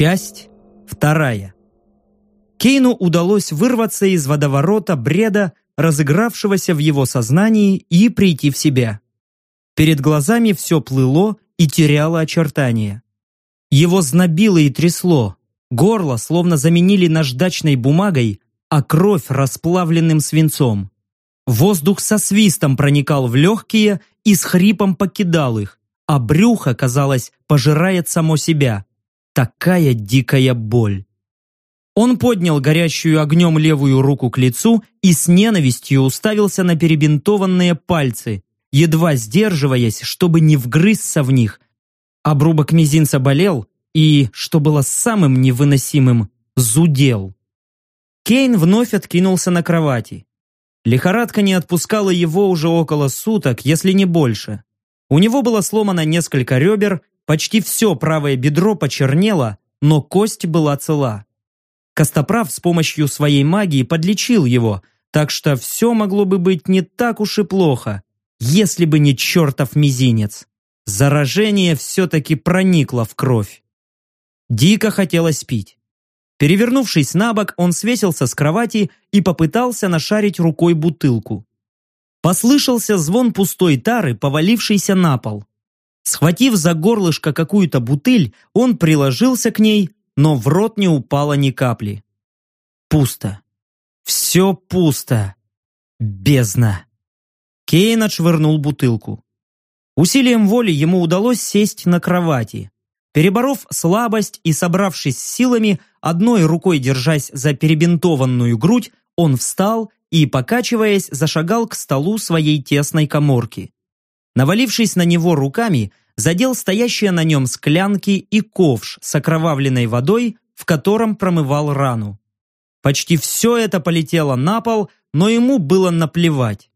Часть вторая. Кейну удалось вырваться из водоворота бреда, разыгравшегося в его сознании, и прийти в себя. Перед глазами все плыло и теряло очертания. Его знобило и трясло, горло словно заменили наждачной бумагой, а кровь расплавленным свинцом. Воздух со свистом проникал в легкие и с хрипом покидал их, а брюхо, казалось, пожирает само себя. Такая дикая боль. Он поднял горящую огнем левую руку к лицу и с ненавистью уставился на перебинтованные пальцы, едва сдерживаясь, чтобы не вгрызться в них. Обрубок мизинца болел и, что было самым невыносимым, зудел. Кейн вновь откинулся на кровати. Лихорадка не отпускала его уже около суток, если не больше. У него было сломано несколько ребер, почти все правое бедро почернело, но кость была цела. Костоправ с помощью своей магии подлечил его, так что все могло бы быть не так уж и плохо, если бы не чертов мизинец. Заражение все-таки проникло в кровь. Дико хотелось пить. Перевернувшись на бок, он свесился с кровати и попытался нашарить рукой бутылку. Послышался звон пустой тары, повалившейся на пол. Схватив за горлышко какую-то бутыль, он приложился к ней, но в рот не упало ни капли. Пусто. Все пусто. Бездна. Кейн отшвырнул бутылку. Усилием воли ему удалось сесть на кровати. Переборов слабость и собравшись с силами, одной рукой держась за перебинтованную грудь, он встал и, покачиваясь, зашагал к столу своей тесной коморки. Навалившись на него руками, задел стоящие на нем склянки и ковш с окровавленной водой, в котором промывал рану. Почти все это полетело на пол, но ему было наплевать.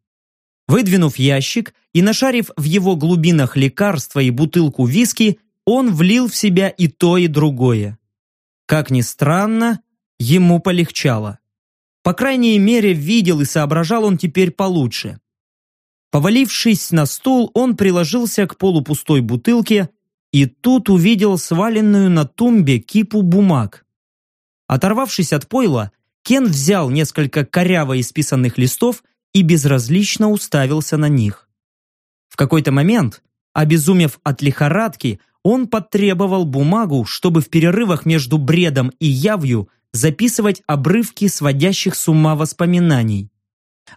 Выдвинув ящик и нашарив в его глубинах лекарства и бутылку виски, он влил в себя и то, и другое. Как ни странно, ему полегчало. По крайней мере, видел и соображал он теперь получше. Повалившись на стул, он приложился к полупустой бутылке и тут увидел сваленную на тумбе кипу бумаг. Оторвавшись от пойла, Кен взял несколько коряво исписанных листов и безразлично уставился на них. В какой-то момент, обезумев от лихорадки, он потребовал бумагу, чтобы в перерывах между бредом и явью записывать обрывки сводящих с ума воспоминаний.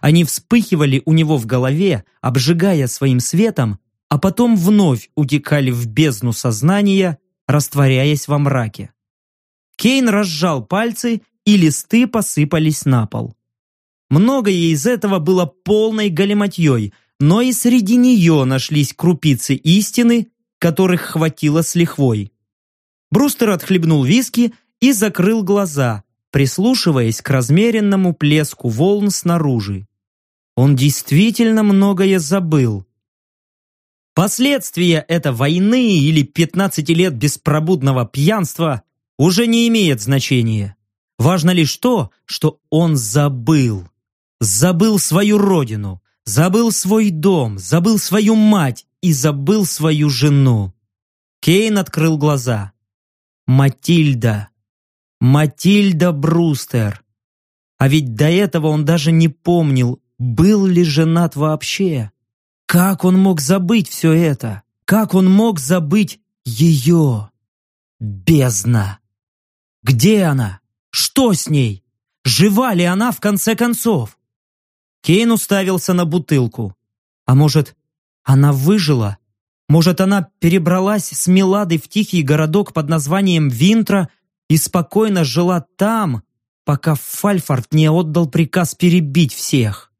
Они вспыхивали у него в голове, обжигая своим светом, а потом вновь утекали в бездну сознания, растворяясь во мраке. Кейн разжал пальцы, и листы посыпались на пол. Многое из этого было полной галиматьей, но и среди нее нашлись крупицы истины, которых хватило с лихвой. Брустер отхлебнул виски и закрыл глаза, прислушиваясь к размеренному плеску волн снаружи. Он действительно многое забыл. Последствия этой войны или 15 лет беспробудного пьянства уже не имеет значения. Важно лишь то, что он забыл. Забыл свою родину, забыл свой дом, забыл свою мать и забыл свою жену. Кейн открыл глаза. Матильда. Матильда Брустер. А ведь до этого он даже не помнил, был ли женат вообще. Как он мог забыть все это? Как он мог забыть ее? Бездна. Где она? Что с ней? Жива ли она в конце концов? Кейн уставился на бутылку. А может, она выжила? Может, она перебралась с Миладой в тихий городок под названием Винтра и спокойно жила там, пока Фальфорд не отдал приказ перебить всех.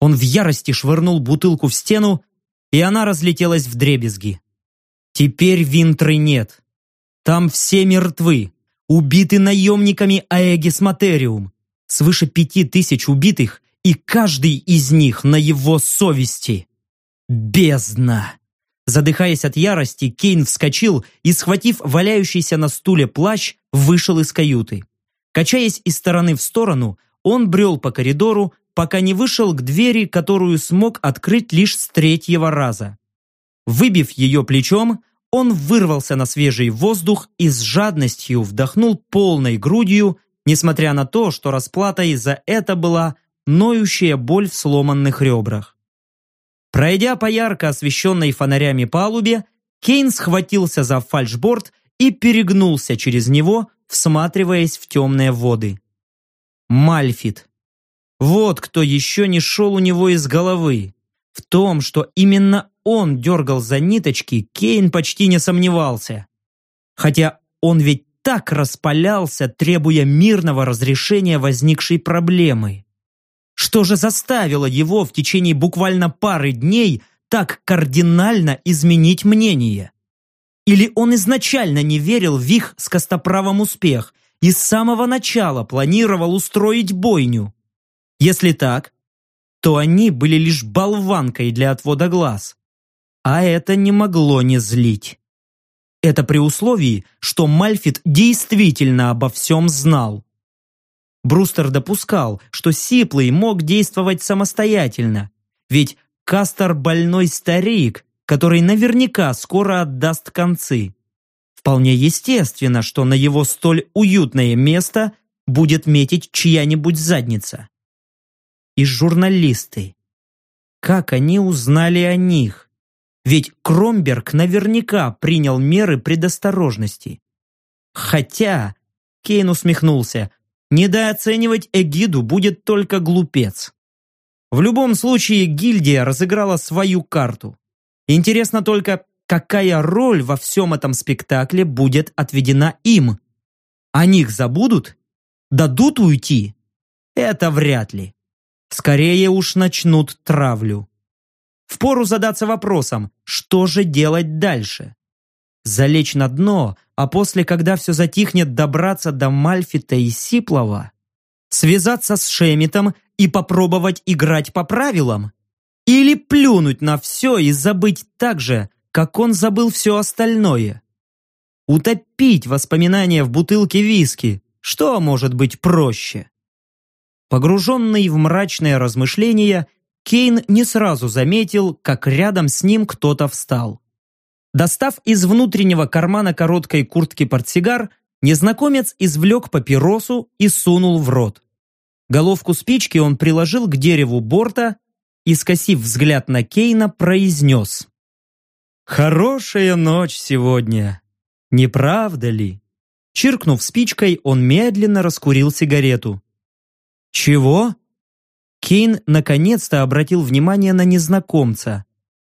Он в ярости швырнул бутылку в стену, и она разлетелась в дребезги. Теперь Винтры нет. Там все мертвы, убиты наемниками Аэгис Материум. Свыше пяти тысяч убитых, и каждый из них на его совести. Бездна! Задыхаясь от ярости, Кейн вскочил и, схватив валяющийся на стуле плащ, вышел из каюты. Качаясь из стороны в сторону, он брел по коридору, пока не вышел к двери, которую смог открыть лишь с третьего раза. Выбив ее плечом, он вырвался на свежий воздух и с жадностью вдохнул полной грудью, несмотря на то, что расплатой за это была ноющая боль в сломанных ребрах. Пройдя по ярко освещенной фонарями палубе, Кейн схватился за фальшборд и перегнулся через него, всматриваясь в темные воды. Мальфит. Вот кто еще не шел у него из головы. В том, что именно он дергал за ниточки, Кейн почти не сомневался. Хотя он ведь так распалялся, требуя мирного разрешения возникшей проблемы. Что же заставило его в течение буквально пары дней так кардинально изменить мнение? Или он изначально не верил в их с Костоправом успех и с самого начала планировал устроить бойню? Если так, то они были лишь болванкой для отвода глаз. А это не могло не злить. Это при условии, что Мальфит действительно обо всем знал. Брустер допускал, что Сиплый мог действовать самостоятельно, ведь Кастер больной старик, который наверняка скоро отдаст концы. Вполне естественно, что на его столь уютное место будет метить чья-нибудь задница. И журналисты. Как они узнали о них? Ведь Кромберг наверняка принял меры предосторожности. Хотя, Кейн усмехнулся, недооценивать эгиду будет только глупец. В любом случае, гильдия разыграла свою карту. Интересно только, какая роль во всем этом спектакле будет отведена им. О них забудут? Дадут уйти? Это вряд ли. Скорее уж начнут травлю. Впору задаться вопросом, что же делать дальше? Залечь на дно, а после, когда все затихнет, добраться до Мальфита и Сиплова? Связаться с Шемитом и попробовать играть по правилам? Или плюнуть на все и забыть так же, как он забыл все остальное? Утопить воспоминания в бутылке виски, что может быть проще? Погруженный в мрачные размышления, Кейн не сразу заметил, как рядом с ним кто-то встал. Достав из внутреннего кармана короткой куртки портсигар, незнакомец извлек папиросу и сунул в рот. Головку спички он приложил к дереву борта и, скосив взгляд на Кейна, произнес. «Хорошая ночь сегодня, не правда ли?» Чиркнув спичкой, он медленно раскурил сигарету. «Чего?» Кейн наконец-то обратил внимание на незнакомца.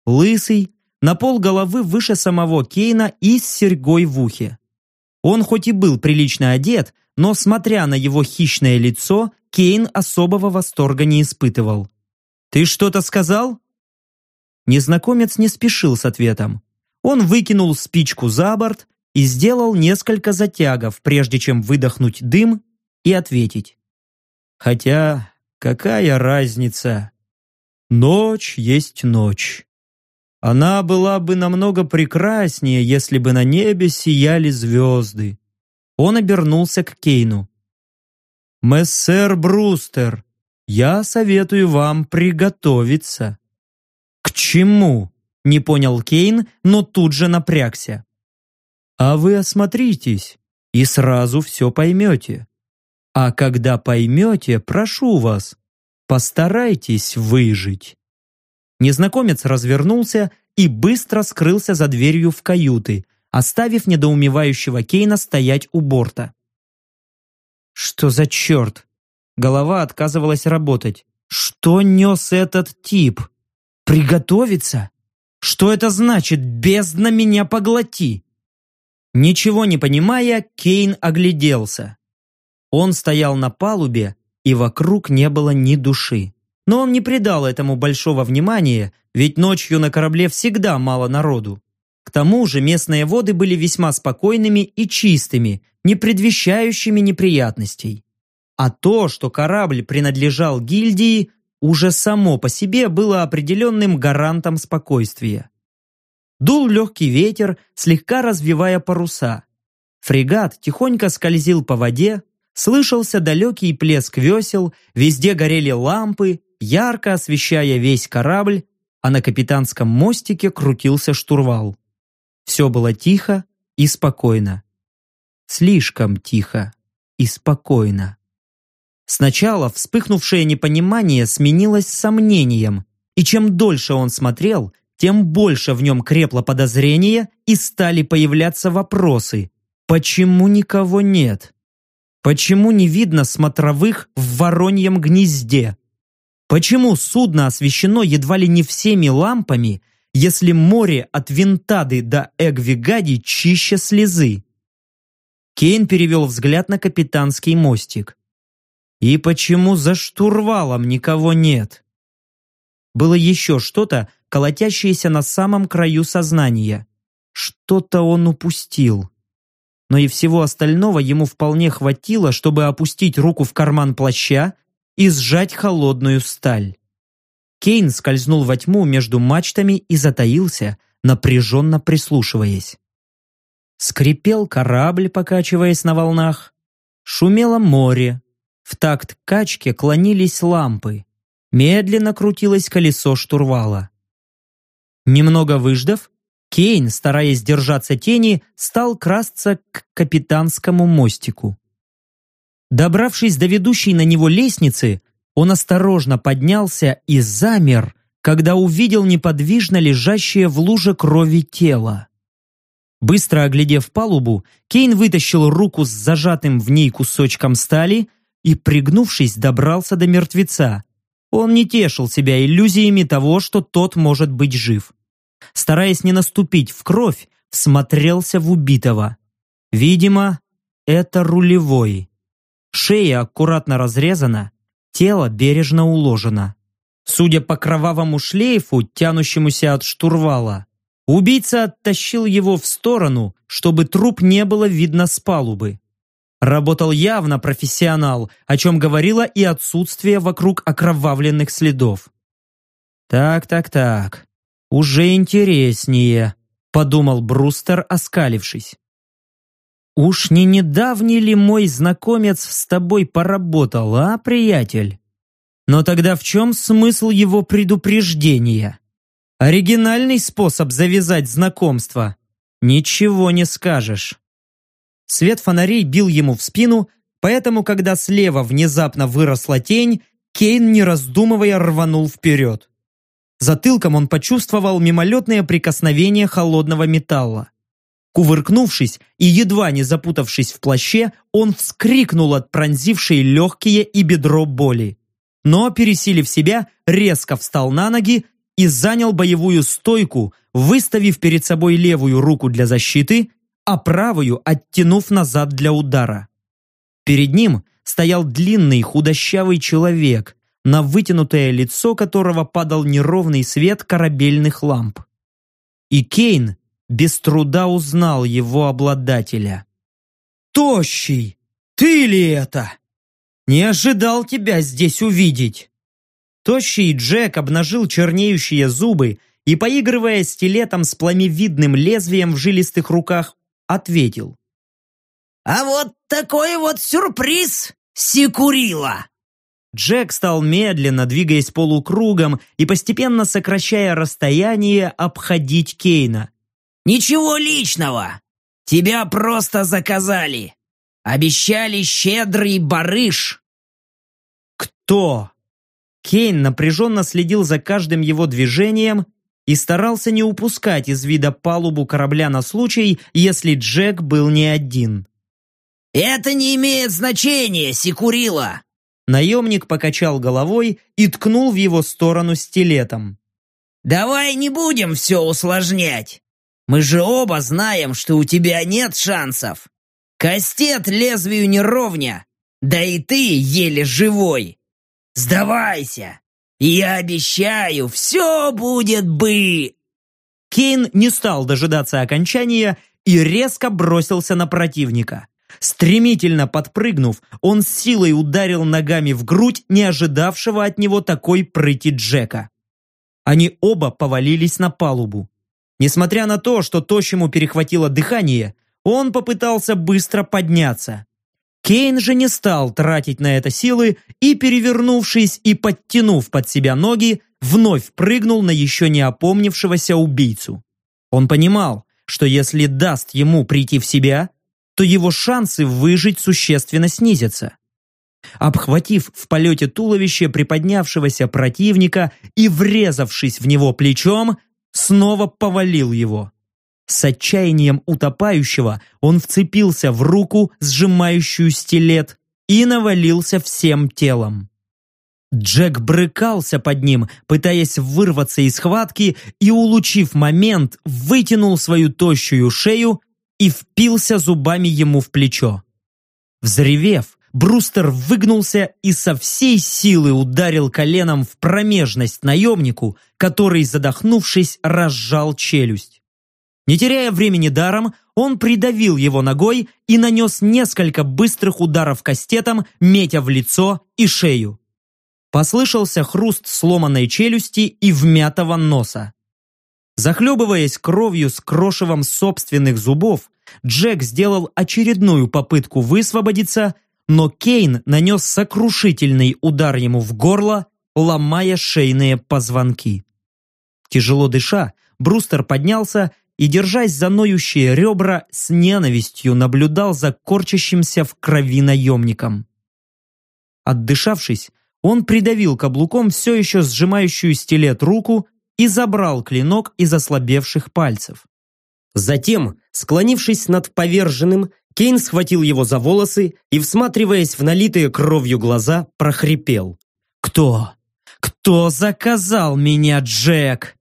Лысый, на пол головы выше самого Кейна и с серьгой в ухе. Он хоть и был прилично одет, но, смотря на его хищное лицо, Кейн особого восторга не испытывал. «Ты что-то сказал?» Незнакомец не спешил с ответом. Он выкинул спичку за борт и сделал несколько затягов, прежде чем выдохнуть дым и ответить. «Хотя Какая разница? Ночь есть ночь. Она была бы намного прекраснее, если бы на небе сияли звезды. Он обернулся к Кейну. «Мессер Брустер, я советую вам приготовиться». «К чему?» – не понял Кейн, но тут же напрягся. «А вы осмотритесь и сразу все поймете. А когда поймете, прошу вас, постарайтесь выжить». Незнакомец развернулся и быстро скрылся за дверью в каюты, оставив недоумевающего Кейна стоять у борта. «Что за черт?» Голова отказывалась работать. «Что нес этот тип? Приготовиться? Что это значит «бездна меня поглоти»?» Ничего не понимая, Кейн огляделся. Он стоял на палубе, и вокруг не было ни души. Но он не придал этому большого внимания, ведь ночью на корабле всегда мало народу. К тому же местные воды были весьма спокойными и чистыми, не предвещающими неприятностей. А то, что корабль принадлежал гильдии, уже само по себе было определенным гарантом спокойствия. Дул легкий ветер, слегка развивая паруса. Фрегат тихонько скользил по воде, Слышался далекий плеск весел, везде горели лампы, ярко освещая весь корабль, а на капитанском мостике крутился штурвал. Все было тихо и спокойно. Слишком тихо и спокойно. Сначала вспыхнувшее непонимание сменилось сомнением, и чем дольше он смотрел, тем больше в нем крепло подозрение и стали появляться вопросы. Почему никого нет? Почему не видно смотровых в вороньем гнезде? Почему судно освещено едва ли не всеми лампами, если море от Винтады до Эгвигади чище слезы? Кейн перевел взгляд на капитанский мостик. И почему за штурвалом никого нет? Было еще что-то, колотящееся на самом краю сознания. Что-то он упустил. Но и всего остального ему вполне хватило, чтобы опустить руку в карман плаща и сжать холодную сталь. Кейн скользнул во тьму между мачтами и затаился, напряженно прислушиваясь. Скрипел корабль, покачиваясь на волнах. Шумело море. В такт качке клонились лампы. Медленно крутилось колесо штурвала. Немного выждав, Кейн, стараясь держаться тени, стал красться к капитанскому мостику. Добравшись до ведущей на него лестницы, он осторожно поднялся и замер, когда увидел неподвижно лежащее в луже крови тело. Быстро оглядев палубу, Кейн вытащил руку с зажатым в ней кусочком стали и, пригнувшись, добрался до мертвеца. Он не тешил себя иллюзиями того, что тот может быть жив. Стараясь не наступить в кровь, всмотрелся в убитого. Видимо, это рулевой. Шея аккуратно разрезана, тело бережно уложено. Судя по кровавому шлейфу, тянущемуся от штурвала, убийца оттащил его в сторону, чтобы труп не было видно с палубы. Работал явно профессионал, о чем говорило и отсутствие вокруг окровавленных следов. «Так-так-так, уже интереснее», — подумал Брустер, оскалившись. «Уж не недавний ли мой знакомец с тобой поработал, а, приятель? Но тогда в чем смысл его предупреждения? Оригинальный способ завязать знакомство. Ничего не скажешь». Свет фонарей бил ему в спину, поэтому, когда слева внезапно выросла тень, Кейн, не раздумывая, рванул вперед. Затылком он почувствовал мимолетное прикосновение холодного металла. Кувыркнувшись и едва не запутавшись в плаще, он вскрикнул от пронзившей легкие и бедро боли. Но, пересилив себя, резко встал на ноги и занял боевую стойку, выставив перед собой левую руку для защиты, а правую оттянув назад для удара. Перед ним стоял длинный худощавый человек, на вытянутое лицо которого падал неровный свет корабельных ламп. И Кейн без труда узнал его обладателя. «Тощий! Ты ли это? Не ожидал тебя здесь увидеть!» Тощий Джек обнажил чернеющие зубы и, поигрывая стилетом с пламевидным лезвием в жилистых руках, ответил. «А вот такой вот сюрприз, Секурила!» Джек стал медленно, двигаясь полукругом и постепенно сокращая расстояние, обходить Кейна. «Ничего личного! Тебя просто заказали! Обещали щедрый барыш!» «Кто?» Кейн напряженно следил за каждым его движением и старался не упускать из вида палубу корабля на случай, если Джек был не один. «Это не имеет значения, Секурила!» Наемник покачал головой и ткнул в его сторону стилетом. «Давай не будем все усложнять. Мы же оба знаем, что у тебя нет шансов. Кастет лезвию не ровня, да и ты еле живой. Сдавайся, я обещаю, все будет бы...» Кейн не стал дожидаться окончания и резко бросился на противника. Стремительно подпрыгнув, он с силой ударил ногами в грудь не ожидавшего от него такой прыти Джека. Они оба повалились на палубу. Несмотря на то, что тощему перехватило дыхание, он попытался быстро подняться. Кейн же не стал тратить на это силы и, перевернувшись и подтянув под себя ноги, вновь прыгнул на еще не опомнившегося убийцу. Он понимал, что если даст ему прийти в себя, то его шансы выжить существенно снизятся. Обхватив в полете туловище приподнявшегося противника и врезавшись в него плечом, снова повалил его. С отчаянием утопающего он вцепился в руку, сжимающую стилет, и навалился всем телом. Джек брыкался под ним, пытаясь вырваться из схватки и, улучив момент, вытянул свою тощую шею и впился зубами ему в плечо. Взревев, Брустер выгнулся и со всей силы ударил коленом в промежность наемнику, который, задохнувшись, разжал челюсть. Не теряя времени даром, он придавил его ногой и нанес несколько быстрых ударов кастетом, метя в лицо и шею. Послышался хруст сломанной челюсти и вмятого носа. Захлебываясь кровью с крошевом собственных зубов, Джек сделал очередную попытку высвободиться, но Кейн нанес сокрушительный удар ему в горло, ломая шейные позвонки. Тяжело дыша, Брустер поднялся и, держась за ноющие ребра, с ненавистью наблюдал за корчащимся в крови наемником. Отдышавшись, он придавил каблуком все еще сжимающую стилет руку и забрал клинок из ослабевших пальцев. Затем, склонившись над поверженным, Кейн схватил его за волосы и, всматриваясь в налитые кровью глаза, прохрипел. «Кто? Кто заказал меня, Джек?»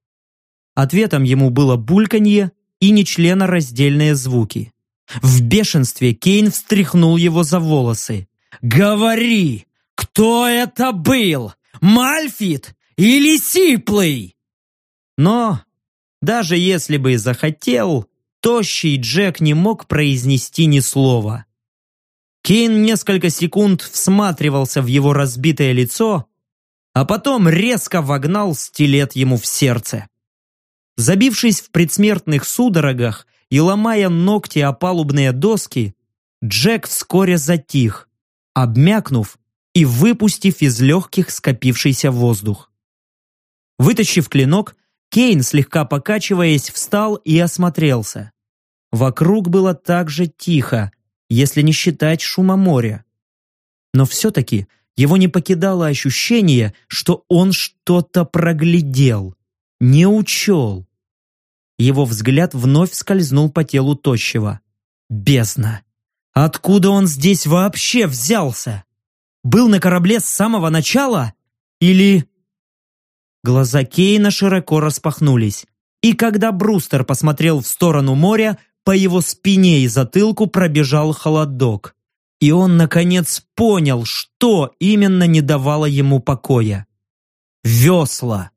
Ответом ему было бульканье и нечленораздельные звуки. В бешенстве Кейн встряхнул его за волосы. «Говори! Кто это был? Мальфит или Сиплый?» Но даже если бы и захотел, тощий Джек не мог произнести ни слова. Кейн несколько секунд всматривался в его разбитое лицо, а потом резко вогнал стилет ему в сердце. Забившись в предсмертных судорогах и ломая ногти о палубные доски, Джек вскоре затих, обмякнув и выпустив из легких скопившийся воздух. Вытащив клинок, Кейн, слегка покачиваясь, встал и осмотрелся. Вокруг было так же тихо, если не считать шума моря. Но все-таки его не покидало ощущение, что он что-то проглядел, не учел. Его взгляд вновь скользнул по телу тощего. Бездна! Откуда он здесь вообще взялся? Был на корабле с самого начала? Или... Глаза Кейна широко распахнулись. И когда Брустер посмотрел в сторону моря, по его спине и затылку пробежал холодок. И он, наконец, понял, что именно не давало ему покоя. Весла.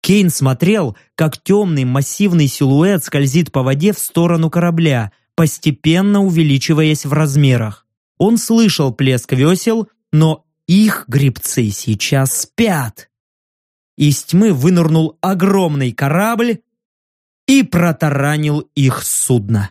Кейн смотрел, как темный массивный силуэт скользит по воде в сторону корабля, постепенно увеличиваясь в размерах. Он слышал плеск весел, но их грибцы сейчас спят. Из тьмы вынырнул огромный корабль и протаранил их судно.